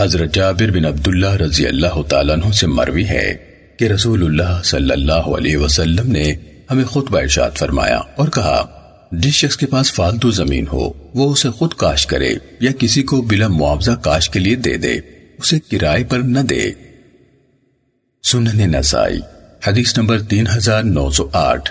حضرت جابر بن عبداللہ رضی اللہ تعالیٰ عنہ سے مروی ہے کہ رسول اللہ صلی اللہ علیہ وسلم نے ہمیں خطبہ ارشاد فرمایا اور کہا، جس شخص کے پاس فالتو زمین ہو، وہ اسے خود کاش کرے یا کسی کو بلا معاوضہ کاش کے لیے دے دے، اسے کرائے پر نہ دے۔ سنن نسائی، حدیث نمبر تین ہزار نو سو آٹھ۔